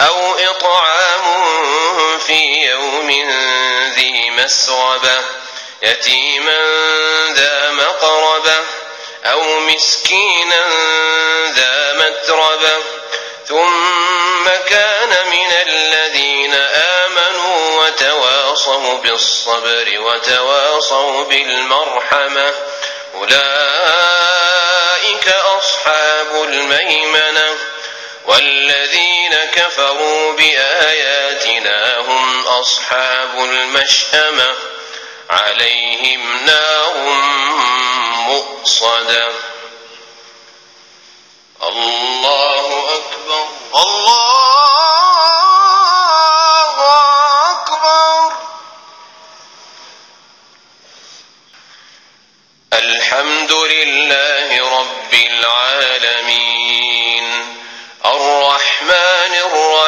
أو إطعام في يوم ذي مسربة يتيما ذا مقربة أو مسكينا ذا متربة. ثم كان من الذين آمنوا وتواصوا بالصبر وتواصوا بالمرحمة. أولئك أصحاب الميمنة والذين كفروا بآياتنا هم أصحاب المشأمة عليهم نار مؤصدة. الله أكبر. الله أكبر. الحمد لله رب العالمين. الرحمن